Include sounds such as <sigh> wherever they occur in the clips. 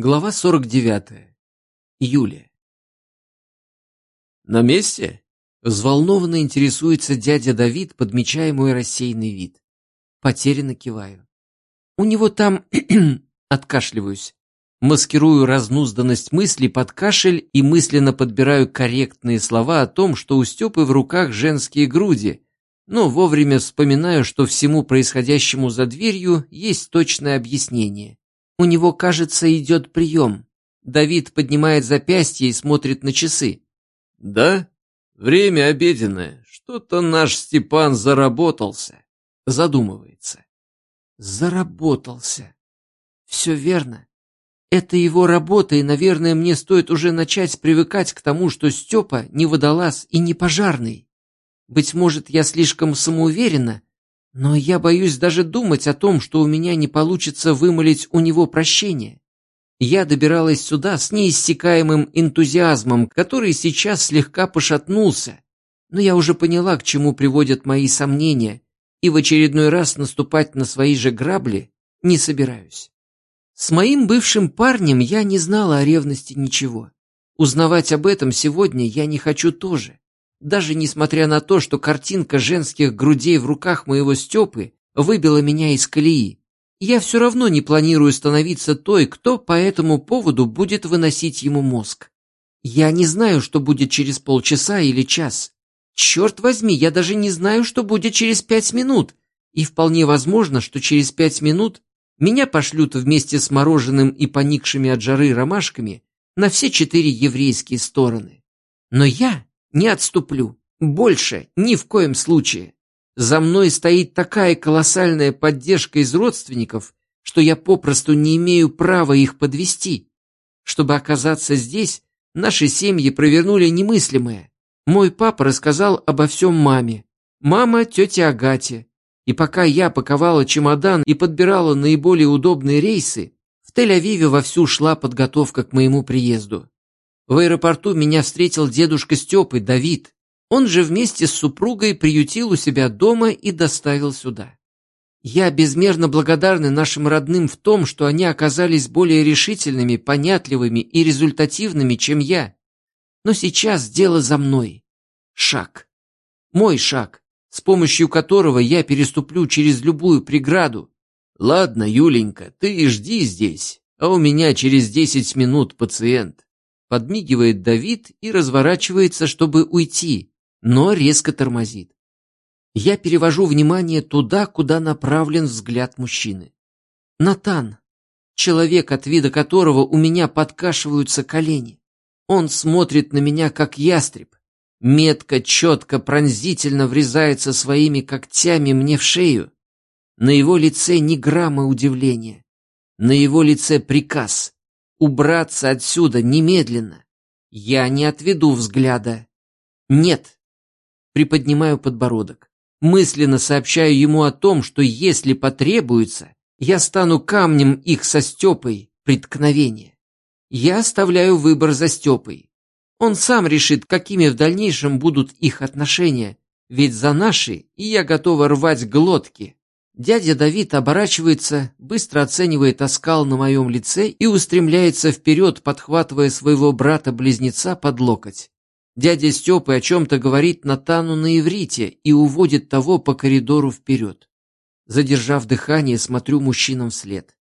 Глава 49. Юлия. «На месте?» — взволнованно интересуется дядя Давид, подмечая мой рассеянный вид. Потерянно киваю. «У него там...» <clears throat> — откашливаюсь. Маскирую разнузданность мыслей под кашель и мысленно подбираю корректные слова о том, что у Степы в руках женские груди, но вовремя вспоминаю, что всему происходящему за дверью есть точное объяснение. У него, кажется, идет прием. Давид поднимает запястье и смотрит на часы. «Да? Время обеденное. Что-то наш Степан заработался». Задумывается. Заработался. Все верно. Это его работа, и, наверное, мне стоит уже начать привыкать к тому, что Степа не водолаз и не пожарный. Быть может, я слишком самоуверена, но я боюсь даже думать о том, что у меня не получится вымолить у него прощение. Я добиралась сюда с неиссякаемым энтузиазмом, который сейчас слегка пошатнулся, но я уже поняла, к чему приводят мои сомнения, и в очередной раз наступать на свои же грабли не собираюсь. С моим бывшим парнем я не знала о ревности ничего. Узнавать об этом сегодня я не хочу тоже. Даже несмотря на то, что картинка женских грудей в руках моего Степы выбила меня из колеи, я все равно не планирую становиться той, кто по этому поводу будет выносить ему мозг. Я не знаю, что будет через полчаса или час. Черт возьми, я даже не знаю, что будет через пять минут. И вполне возможно, что через пять минут меня пошлют вместе с мороженым и поникшими от жары ромашками на все четыре еврейские стороны. Но я не отступлю. Больше ни в коем случае. За мной стоит такая колоссальная поддержка из родственников, что я попросту не имею права их подвести. Чтобы оказаться здесь, наши семьи провернули немыслимое. Мой папа рассказал обо всем маме, мама тете Агате. И пока я паковала чемодан и подбирала наиболее удобные рейсы, в Тель-Авиве вовсю шла подготовка к моему приезду. В аэропорту меня встретил дедушка Степы, Давид. Он же вместе с супругой приютил у себя дома и доставил сюда. Я безмерно благодарна нашим родным в том, что они оказались более решительными, понятливыми и результативными, чем я. Но сейчас дело за мной. Шаг. Мой шаг, с помощью которого я переступлю через любую преграду. Ладно, Юленька, ты и жди здесь, а у меня через десять минут пациент. Подмигивает Давид и разворачивается, чтобы уйти, но резко тормозит. Я перевожу внимание туда, куда направлен взгляд мужчины. Натан, человек, от вида которого у меня подкашиваются колени. Он смотрит на меня, как ястреб. Метко, четко, пронзительно врезается своими когтями мне в шею. На его лице ни грамма удивления. На его лице приказ. Убраться отсюда немедленно. Я не отведу взгляда. Нет. Приподнимаю подбородок. Мысленно сообщаю ему о том, что если потребуется, я стану камнем их со Степой преткновения. Я оставляю выбор за Степой. Он сам решит, какими в дальнейшем будут их отношения, ведь за наши я готова рвать глотки. Дядя Давид оборачивается, быстро оценивает оскал на моем лице и устремляется вперед, подхватывая своего брата-близнеца под локоть. Дядя Степы о чем-то говорит Натану на иврите и уводит того по коридору вперед. Задержав дыхание, смотрю мужчинам вслед.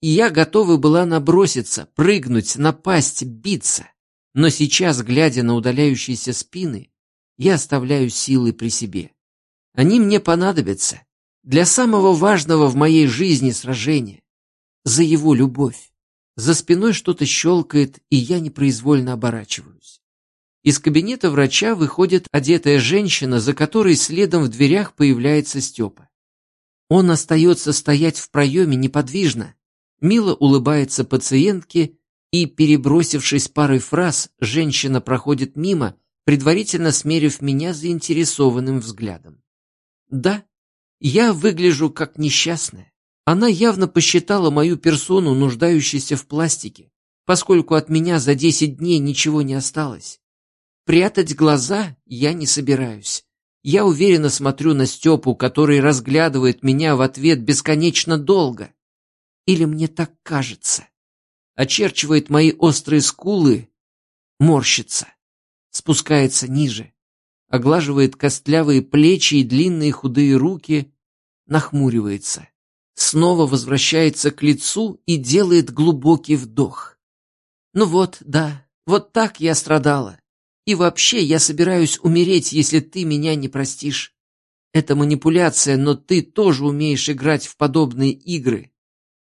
И я готова была наброситься, прыгнуть, напасть, биться. Но сейчас, глядя на удаляющиеся спины, я оставляю силы при себе. Они мне понадобятся для самого важного в моей жизни сражения. За его любовь. За спиной что-то щелкает, и я непроизвольно оборачиваюсь. Из кабинета врача выходит одетая женщина, за которой следом в дверях появляется Степа. Он остается стоять в проеме неподвижно, мило улыбается пациентке, и, перебросившись парой фраз, женщина проходит мимо, предварительно смерив меня заинтересованным взглядом. Да, я выгляжу как несчастная. Она явно посчитала мою персону нуждающейся в пластике, поскольку от меня за десять дней ничего не осталось. Прятать глаза я не собираюсь. Я уверенно смотрю на Степу, который разглядывает меня в ответ бесконечно долго. Или мне так кажется? очерчивает мои острые скулы, морщится, спускается ниже, оглаживает костлявые плечи и длинные худые руки, нахмуривается, снова возвращается к лицу и делает глубокий вдох. Ну вот, да, вот так я страдала. И вообще я собираюсь умереть, если ты меня не простишь. Это манипуляция, но ты тоже умеешь играть в подобные игры.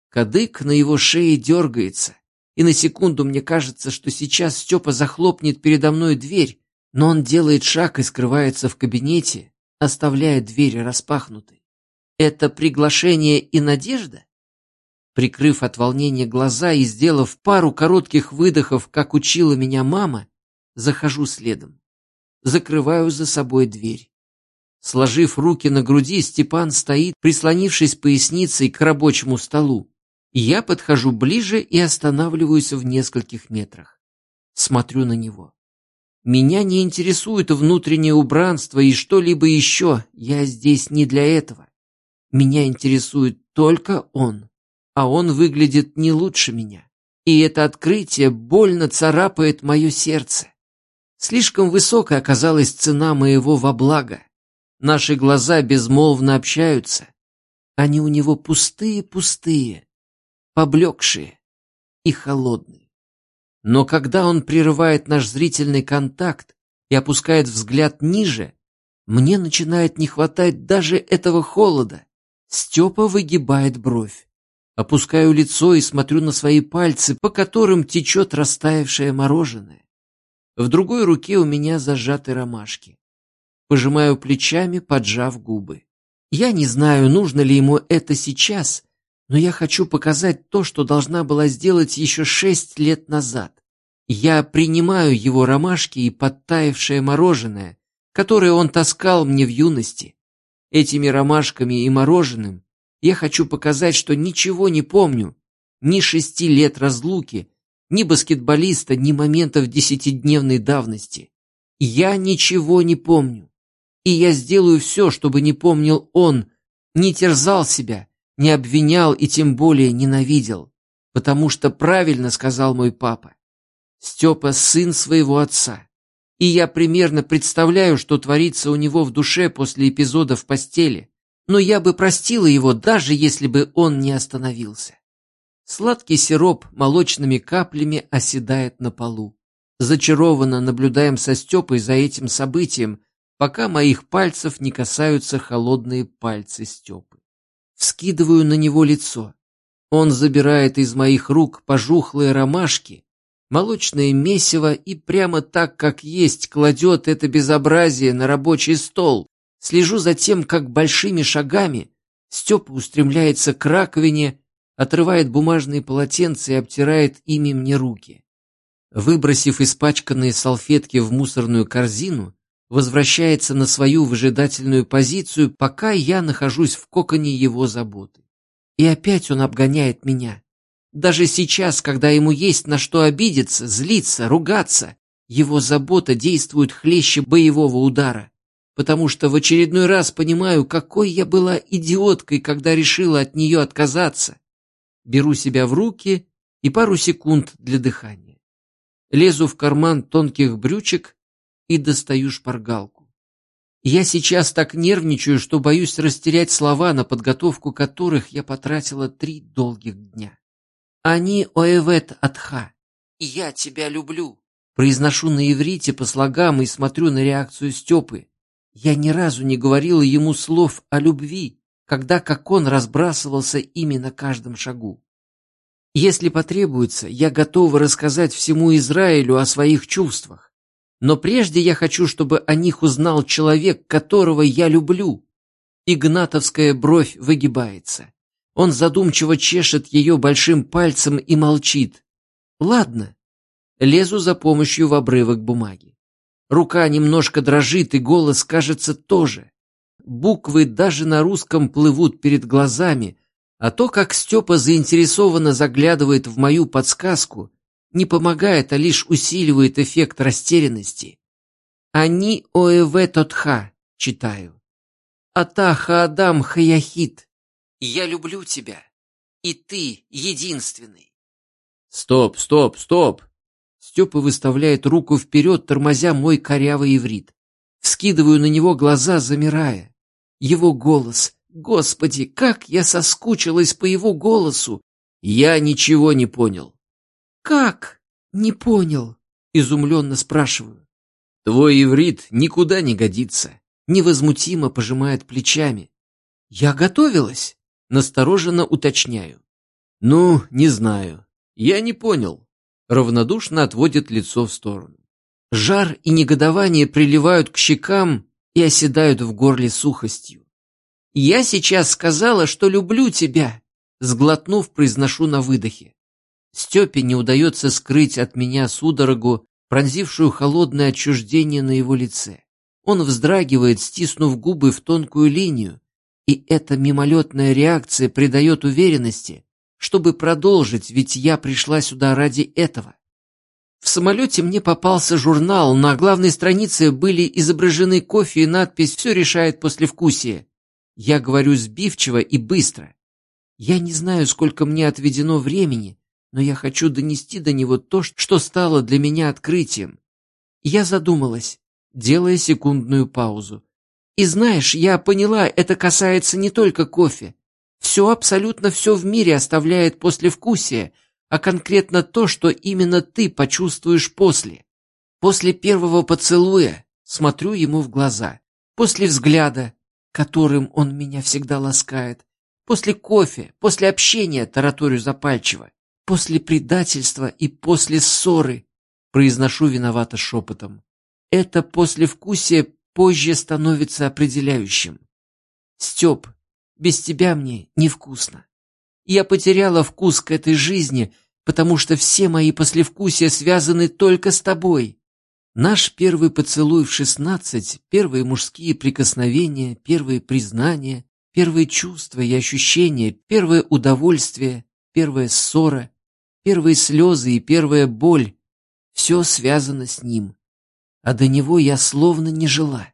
Кадык на его шее дергается, и на секунду мне кажется, что сейчас Степа захлопнет передо мной дверь, но он делает шаг и скрывается в кабинете, оставляя дверь распахнутой. Это приглашение и надежда? Прикрыв от волнения глаза и сделав пару коротких выдохов, как учила меня мама, захожу следом. Закрываю за собой дверь. Сложив руки на груди, Степан стоит, прислонившись поясницей к рабочему столу. Я подхожу ближе и останавливаюсь в нескольких метрах. Смотрю на него. Меня не интересует внутреннее убранство и что-либо еще. Я здесь не для этого. Меня интересует только он. А он выглядит не лучше меня. И это открытие больно царапает мое сердце. Слишком высокой оказалась цена моего во благо. Наши глаза безмолвно общаются. Они у него пустые-пустые, поблекшие и холодные. Но когда он прерывает наш зрительный контакт и опускает взгляд ниже, мне начинает не хватать даже этого холода. Степа выгибает бровь. Опускаю лицо и смотрю на свои пальцы, по которым течет растаявшее мороженое. В другой руке у меня зажаты ромашки. Пожимаю плечами, поджав губы. Я не знаю, нужно ли ему это сейчас, но я хочу показать то, что должна была сделать еще шесть лет назад. Я принимаю его ромашки и подтаявшее мороженое, которое он таскал мне в юности. Этими ромашками и мороженым я хочу показать, что ничего не помню, ни шести лет разлуки, ни баскетболиста, ни моментов десятидневной давности. Я ничего не помню. И я сделаю все, чтобы не помнил он, не терзал себя, не обвинял и тем более ненавидел, потому что правильно сказал мой папа. Степа сын своего отца. И я примерно представляю, что творится у него в душе после эпизода в постели, но я бы простила его, даже если бы он не остановился. Сладкий сироп молочными каплями оседает на полу. Зачарованно наблюдаем со Степой за этим событием, пока моих пальцев не касаются холодные пальцы Степы. Вскидываю на него лицо. Он забирает из моих рук пожухлые ромашки, молочное месиво и прямо так, как есть, кладет это безобразие на рабочий стол. Слежу за тем, как большими шагами Степа устремляется к раковине, отрывает бумажные полотенца и обтирает ими мне руки. Выбросив испачканные салфетки в мусорную корзину, возвращается на свою выжидательную позицию, пока я нахожусь в коконе его заботы. И опять он обгоняет меня. Даже сейчас, когда ему есть на что обидеться, злиться, ругаться, его забота действует хлеще боевого удара, потому что в очередной раз понимаю, какой я была идиоткой, когда решила от нее отказаться. Беру себя в руки и пару секунд для дыхания. Лезу в карман тонких брючек и достаю шпаргалку. Я сейчас так нервничаю, что боюсь растерять слова, на подготовку которых я потратила три долгих дня. Они оэвет атха. Я тебя люблю. Произношу на иврите по слогам и смотрю на реакцию Степы. Я ни разу не говорила ему слов о любви, когда как он разбрасывался ими на каждом шагу. Если потребуется, я готова рассказать всему Израилю о своих чувствах. Но прежде я хочу, чтобы о них узнал человек, которого я люблю. Игнатовская бровь выгибается. Он задумчиво чешет ее большим пальцем и молчит. Ладно. Лезу за помощью в обрывок бумаги. Рука немножко дрожит, и голос, кажется, тоже. Буквы даже на русском плывут перед глазами, а то, как Степа заинтересованно заглядывает в мою подсказку, не помогает, а лишь усиливает эффект растерянности. Они ОЭВ Тотха, читаю. Атаха Адам Хаяхит. Я люблю тебя, и ты единственный. Стоп, стоп, стоп! Степа выставляет руку вперед, тормозя мой корявый иврит. Вскидываю на него глаза, замирая. Его голос. Господи, как я соскучилась по его голосу! Я ничего не понял. Как? Не понял? Изумленно спрашиваю. Твой иврит никуда не годится. Невозмутимо пожимает плечами. Я готовилась. Настороженно уточняю. Ну, не знаю. Я не понял. Равнодушно отводит лицо в сторону. Жар и негодование приливают к щекам и оседают в горле сухостью. «Я сейчас сказала, что люблю тебя», — сглотнув, произношу на выдохе. Степе не удается скрыть от меня судорогу, пронзившую холодное отчуждение на его лице. Он вздрагивает, стиснув губы в тонкую линию, и эта мимолетная реакция придает уверенности, чтобы продолжить, ведь я пришла сюда ради этого. В самолете мне попался журнал, на главной странице были изображены кофе и надпись «Все решает послевкусие». Я говорю сбивчиво и быстро. Я не знаю, сколько мне отведено времени, но я хочу донести до него то, что стало для меня открытием. Я задумалась, делая секундную паузу. И знаешь, я поняла, это касается не только кофе. Все, абсолютно все в мире оставляет послевкусие, а конкретно то, что именно ты почувствуешь после. После первого поцелуя смотрю ему в глаза, после взгляда, которым он меня всегда ласкает, после кофе, после общения, тараторю запальчиво, после предательства и после ссоры, произношу виновато шепотом. Это послевкусие позже становится определяющим. Степ, без тебя мне невкусно. Я потеряла вкус к этой жизни, потому что все мои послевкусия связаны только с тобой. Наш первый поцелуй в шестнадцать, первые мужские прикосновения, первые признания, первые чувства и ощущения, первое удовольствие, первая ссора, первые слезы и первая боль — все связано с ним. А до него я словно не жила.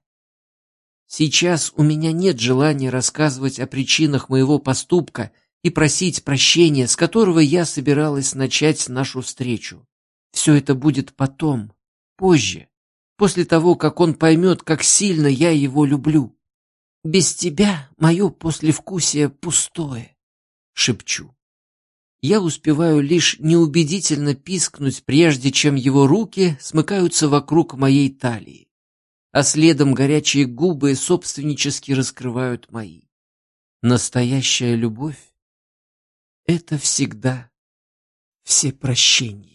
Сейчас у меня нет желания рассказывать о причинах моего поступка и просить прощения, с которого я собиралась начать нашу встречу. Все это будет потом, позже, после того, как он поймет, как сильно я его люблю. Без тебя мое послевкусие пустое, шепчу. Я успеваю лишь неубедительно пискнуть, прежде чем его руки смыкаются вокруг моей талии а следом горячие губы собственнически раскрывают мои. Настоящая любовь — это всегда все прощения.